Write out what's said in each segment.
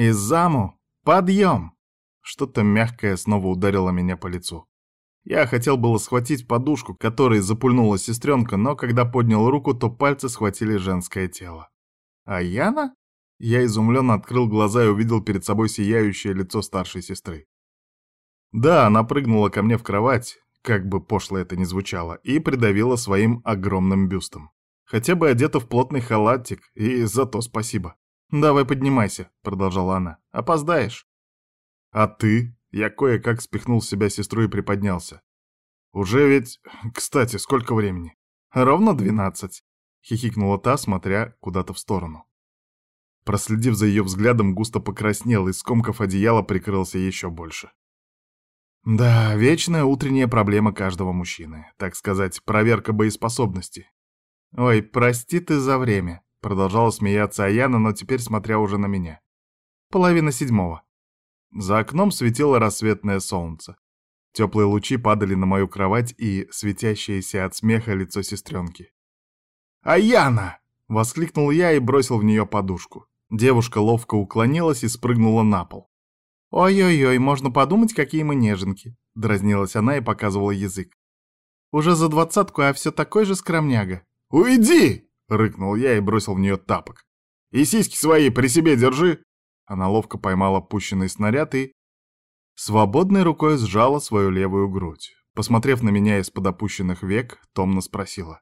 «Изаму, подъем!» Что-то мягкое снова ударило меня по лицу. Я хотел было схватить подушку, которой запульнула сестренка, но когда поднял руку, то пальцы схватили женское тело. «А Яна?» Я изумленно открыл глаза и увидел перед собой сияющее лицо старшей сестры. Да, она прыгнула ко мне в кровать, как бы пошло это ни звучало, и придавила своим огромным бюстом. Хотя бы одета в плотный халатик, и за то спасибо. «Давай поднимайся», — продолжала она. «Опоздаешь». «А ты?» Я кое-как спихнул с себя сестру и приподнялся. «Уже ведь... Кстати, сколько времени?» «Ровно двенадцать», — хихикнула та, смотря куда-то в сторону. Проследив за ее взглядом, густо покраснел и, скомкав одеяло, прикрылся еще больше. Да, вечная утренняя проблема каждого мужчины. Так сказать, проверка боеспособности. «Ой, прости ты за время», — продолжала смеяться Аяна, но теперь смотря уже на меня. «Половина седьмого». За окном светило рассветное солнце. Теплые лучи падали на мою кровать и светящееся от смеха лицо сестренки. «Аяна!» — воскликнул я и бросил в нее подушку. Девушка ловко уклонилась и спрыгнула на пол. «Ой-ой-ой, можно подумать, какие мы неженки», — дразнилась она и показывала язык. «Уже за двадцатку, а все такой же скромняга». «Уйди!» — рыкнул я и бросил в нее тапок. «И сиськи свои при себе держи!» Она ловко поймала пущенный снаряд и... Свободной рукой сжала свою левую грудь. Посмотрев на меня из-под опущенных век, томно спросила.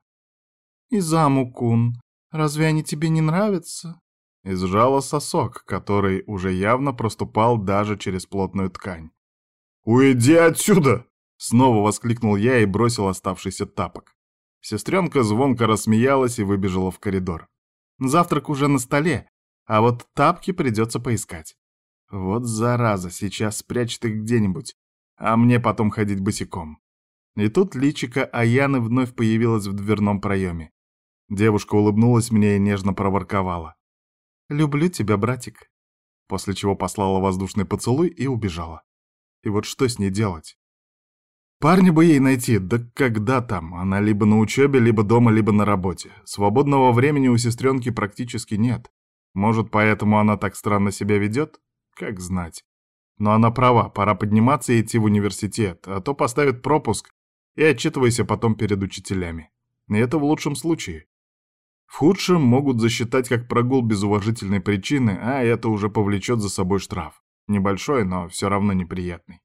«Изаму-кун, разве они тебе не нравятся?» и сжала сосок, который уже явно проступал даже через плотную ткань. «Уйди отсюда!» — снова воскликнул я и бросил оставшийся тапок. Сестренка звонко рассмеялась и выбежала в коридор. «Завтрак уже на столе, а вот тапки придется поискать. Вот зараза, сейчас спрячет их где-нибудь, а мне потом ходить босиком». И тут личико Аяны вновь появилось в дверном проеме. Девушка улыбнулась мне и нежно проворковала. «Люблю тебя, братик», после чего послала воздушный поцелуй и убежала. И вот что с ней делать? Парня бы ей найти, да когда там? Она либо на учебе, либо дома, либо на работе. Свободного времени у сестренки практически нет. Может, поэтому она так странно себя ведет? Как знать. Но она права, пора подниматься и идти в университет, а то поставят пропуск и отчитывайся потом перед учителями. И это в лучшем случае. В худшем могут засчитать как прогул без уважительной причины, а это уже повлечет за собой штраф. Небольшой, но все равно неприятный.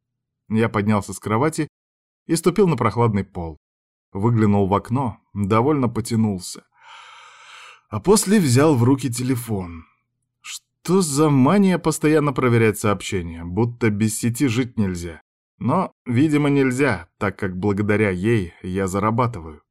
Я поднялся с кровати и ступил на прохладный пол. Выглянул в окно, довольно потянулся. А после взял в руки телефон. Что за мания постоянно проверять сообщения, будто без сети жить нельзя. Но, видимо, нельзя, так как благодаря ей я зарабатываю.